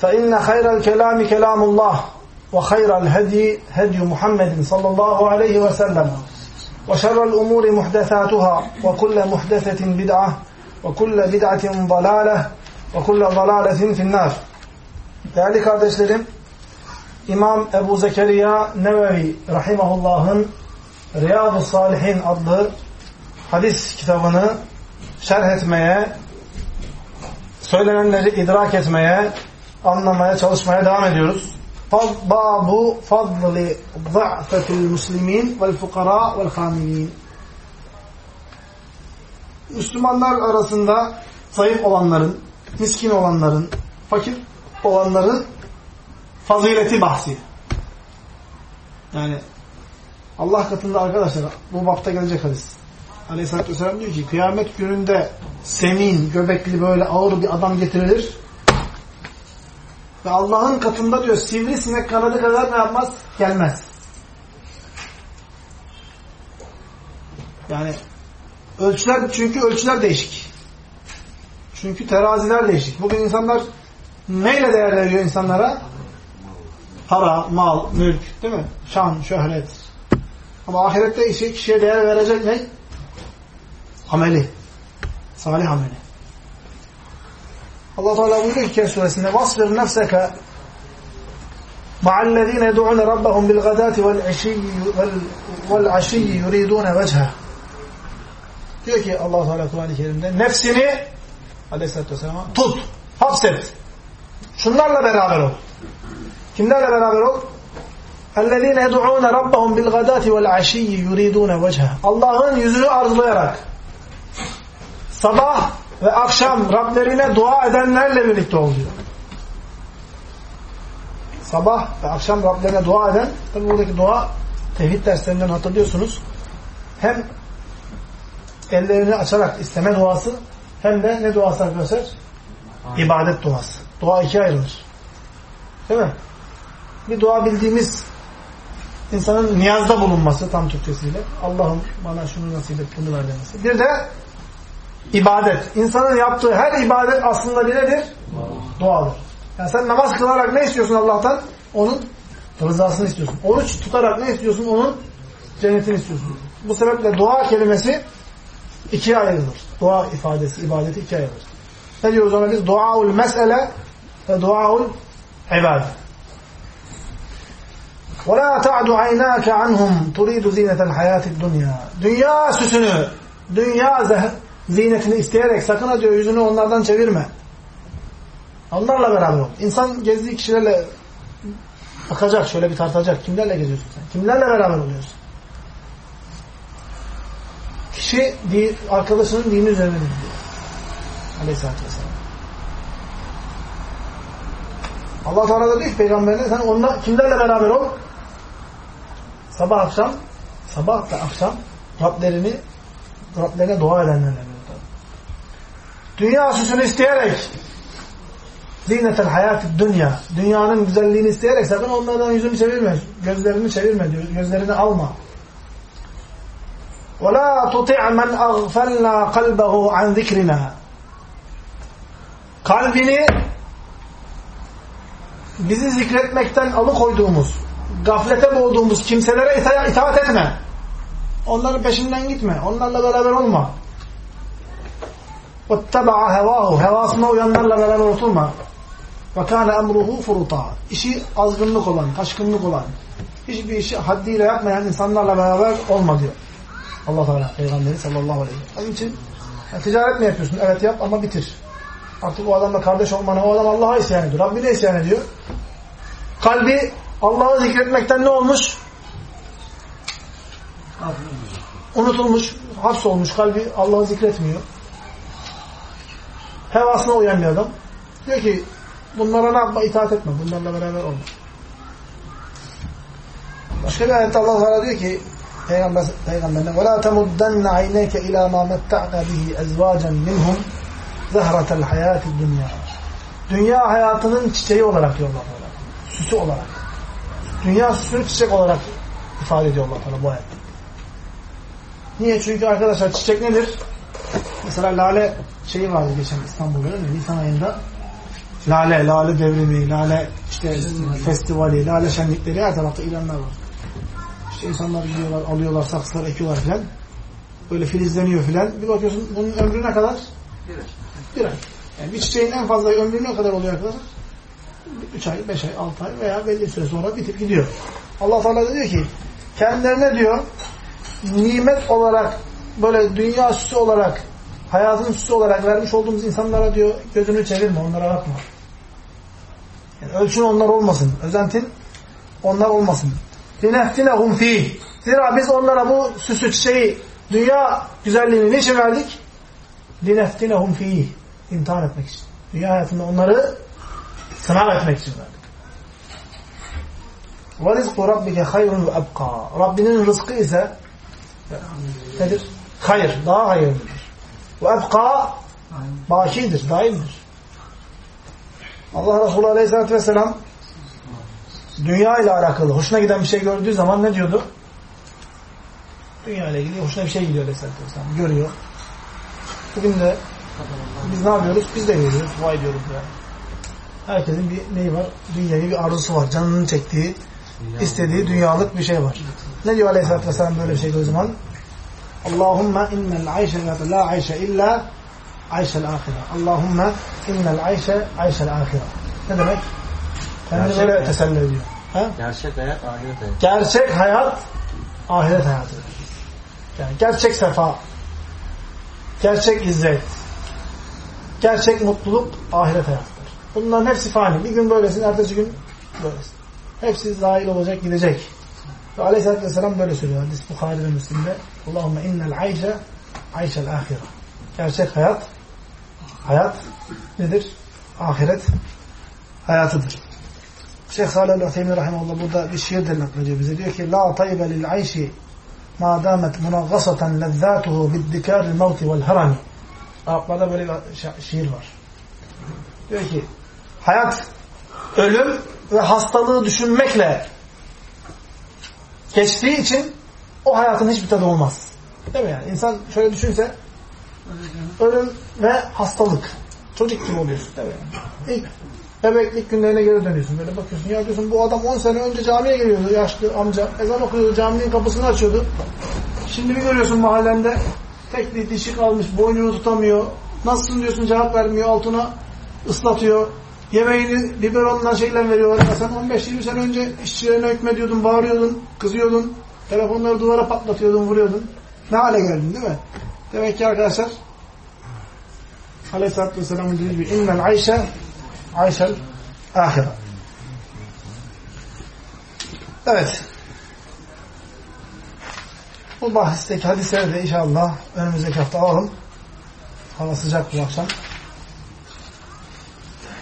فإن خير الكلام كلام الله وخير الهدي هدي محمد صلى الله عليه وسلم وشر الأمور محدثاتها وكل محدثة بدعة وكل بدعة ضلالة وكل ضلالة في النار Değerli kardeşlerim, İmam Ebu Zekeriya Nevevi Rahimahullah'ın Riyad-ı Salihin adlı hadis kitabını şerh etmeye, söylenenleri idrak etmeye, anlamaya, çalışmaya devam ediyoruz. Babu fadli za'fetil muslimin vel fukara vel hamilin. Müslümanlar arasında zayıf olanların, miskin olanların, fakir olanların fazileti bahsi. Yani Allah katında arkadaşlar bu bapta gelecek hadis. Aleyhisselatü Vesselam diyor ki kıyamet gününde semin, göbekli böyle ağır bir adam getirilir. Ve Allah'ın katında diyor sivrisinek kanadı kadar ne yapmaz? Gelmez. Yani ölçüler çünkü ölçüler değişik. Çünkü teraziler değişik. Bugün insanlar neyle değer veriyor insanlara? Para, mal, mülk, değil mi? Şan, şöhret. Ama ahirette işi kişiye değer verecek ne? Ameli. Salih ameli. Allah Teala buyuruyor ki Kehf suresinde vasfir nefseke ma'allezine yed'une rabbahum bil gadati vel aşiyyi vel aşiyyi yuridune vechha. Diyor ki Allah Teala Kur'an-ı Kerim'de nefsini Aleyhisselatü Vesselam'a tut, hapset. Şunlarla beraber ol. Kimlerle beraber ol? اَلَّذ۪ينَ يَدُعُونَ رَبَّهُمْ بِالْغَدَاتِ وَالْعَشِيِّ يُرِيدُونَ وَجْهَ Allah'ın yüzünü arzulayarak sabah ve akşam Rablerine dua edenlerle birlikte ol diyor. Sabah ve akşam Rablerine dua eden, tabi buradaki dua tevhid derslerinden hatırlıyorsunuz. Hem ellerini açarak isteme duası hem de ne duası arkadaşlar? İbadet duası. Dua ikiye ayrılır. Değil mi? Bir dua bildiğimiz insanın niyazda bulunması tam Türkçesiyle. Allah'ım bana şunu nasip et, bunu ver demesi. Bir de ibadet. İnsanın yaptığı her ibadet aslında bir nedir? Duadır. Yani sen namaz kılarak ne istiyorsun Allah'tan? Onun rızasını istiyorsun. Oruç tutarak ne istiyorsun? Onun cennetini istiyorsun. Bu sebeple dua kelimesi ikiye ayrılır. Dua ifadesi, ibadeti ikiye ayrılır. Ne diyoruz ona biz? Duaul mesele ve duaul ibadet. وَلَا تَعْدُ عَيْنَاكَ عَنْهُمْ تُرِيدُ زِينَةَ الْحَيَاةِ الدُّنْيَا Dünya süsünü, dünya zinetini isteyerek sakın ha diyor yüzünü onlardan çevirme. Onlarla beraber ol. İnsan gezdiği kişilerle bakacak, şöyle bir tartacak. Kimlerle geziyorsun sen? Kimlerle beraber oluyorsun? Kişi arkadaşının dini üzerine gidiyor. Aleyhisselatü Vesselam. Allah Teala da diyor ki peygamberine sen onunla kimlerle beraber ol? Sabah akşam sabah ve akşam Rablerini Rablerine dua edenlerle. Dünya süsünü isteyerek zinetel hayat dünya dünyanın güzelliğini isteyerek sakın onlardan yüzünü çevirme. Gözlerini çevirme diyor. Gözlerini alma. وَلَا تُطِعْ مَنْ أَغْفَلْنَا قَلْبَهُ عَنْ ذِكْرِنَا Kalbini bizi zikretmekten alıkoyduğumuz, gaflete boğduğumuz kimselere ita itaat etme. Onların peşinden gitme. Onlarla beraber olma. وَاتَّبَعَ هَوَاهُ Hevasına uyanlarla beraber oturma. Ve kâne emruhu furuta. İşi azgınlık olan, taşkınlık olan, hiçbir işi haddiyle yapmayan insanlarla beraber olma diyor. Allah Teala Peygamberi sallallahu aleyhi ve sellem. Onun için ya, ticaret mi yapıyorsun? Evet yap ama bitir. Artık o adamla kardeş olmana, o adam Allah'a isyan ediyor. Rabbine isyan ediyor. Kalbi Allah'ı zikretmekten ne olmuş? Unutulmuş, hapsolmuş kalbi Allah'ı zikretmiyor. Hevasına uyan bir adam. Diyor ki bunlara ne yapma? itaat etme. Bunlarla beraber olma. Başka bir ayette Allah Teala diyor ki Peygamber peygamberine وَلَا تَمُدَّنَّ عَيْنَيْكَ اِلَى مَا مَتَّعْنَا بِهِ اَزْوَاجًا مِنْهُمْ زَهْرَةَ الْحَيَاةِ الدُّنْيَا Dünya hayatının çiçeği olarak diyor Allah Teala. Süsü olarak. Dünya süsünü çiçek olarak ifade ediyor Allah Teala bu ayette. Niye? Çünkü arkadaşlar çiçek nedir? Mesela lale şeyi vardı geçen İstanbul'da değil mi? Nisan ayında lale, lale devrimi, lale işte festivali, lale şenlikleri her tarafta ilanlar var. İşte insanlar gidiyorlar, alıyorlar, saksılar ekiyorlar filan. Böyle filizleniyor filan. Bir bakıyorsun bunun ömrü ne kadar? Bir ay. Bir ay. Yani bir çiçeğin en fazla ömrü ne kadar oluyor arkadaşlar? Üç ay, beş ay, altı ay veya belli süre sonra bitip gidiyor. Allah Teala diyor ki kendilerine diyor nimet olarak böyle dünya süsü olarak hayatın süsü olarak vermiş olduğumuz insanlara diyor gözünü çevirme, onlara bakma. Yani ölçün onlar olmasın. Özentin onlar olmasın. لِنَفْتِنَهُمْ ف۪يهِ Zira biz onlara bu süsü çiçeği, dünya güzelliğini niçin verdik? لِنَفْتِنَهُمْ ف۪يهِ İmtihan etmek için. Dünya hayatında onları sınav etmek için verdik. وَرِزْقُ رَبِّكَ خَيْرٌ وَأَبْقَى Rabbinin rızkı ise nedir? Hayır, daha hayırlıdır. Ve ebka bakidir, daimdir. Allah Resulü Aleyhisselatü Vesselam dünya ile alakalı hoşuna giden bir şey gördüğü zaman ne diyordu? Dünya ile ilgili hoşuna bir şey gidiyor Aleyhisselatü Vesselam. Görüyor. Bugün de biz ne yapıyoruz? Biz de görüyoruz. Vay diyoruz yani. Herkesin bir neyi var? Dünyayı bir arzusu var. Canının çektiği, istediği dünyalık bir şey var. Ne diyor Aleyhisselatü Vesselam böyle bir şey o zaman? Allahümme innel ayşe la ayşe illa ayşel ahire. Allahümme innel ayşe ayşel ahire. Ne demek? Kendini böyle hayat. teselli ediyor. Ha? Gerçek hayat, ahiret hayat. Gerçek hayat ahiret hayatıdır. Yani gerçek sefa, gerçek izzet, gerçek mutluluk ahiret hayatıdır. Bunların hepsi fani. Bir gün böylesin, ertesi gün böylesin. Hepsi zahil olacak, gidecek. Ve Aleyhisselatü Vesselam böyle söylüyor. Hadis Bukhari ve Müslim'de. Allahümme innel ayşe ayşel ahire. Gerçek hayat, hayat nedir? Ahiret hayatıdır. Şeyh Salih el-Uthaymin rahimahullah burada bir şiir de naklediyor bize. Diyor ki La taybe lil ayşi ma damet munaggasatan lezzatuhu biddikâril mevti vel harami. Araplarda böyle bir şiir var. Diyor ki hayat ölüm ve hastalığı düşünmekle geçtiği için o hayatın hiçbir tadı olmaz. Değil mi yani? İnsan şöyle düşünse ölüm ve hastalık. Çocuk gibi oluyorsun. Değil mi? İlk bebeklik günlerine geri dönüyorsun. Böyle bakıyorsun. Ya diyorsun bu adam 10 sene önce camiye geliyordu yaşlı amca. Ezan okuyordu. Caminin kapısını açıyordu. Şimdi bir görüyorsun mahallende tek bir dişi kalmış. Boynunu tutamıyor. Nasılsın diyorsun cevap vermiyor. Altına ıslatıyor. Yemeğini biberonla şeyle veriyor. Ya sen 15-20 sene önce işçilerine hükmediyordun, bağırıyordun, kızıyordun. Telefonları duvara patlatıyordun, vuruyordun. Ne hale geldin değil mi? Demek ki arkadaşlar Aleyhisselatü Vesselam'ın dediği gibi innel ayşe ayşel ahire. Evet. Bu bahisteki hadisleri de inşallah önümüzdeki hafta alalım. Hava sıcak bu akşam.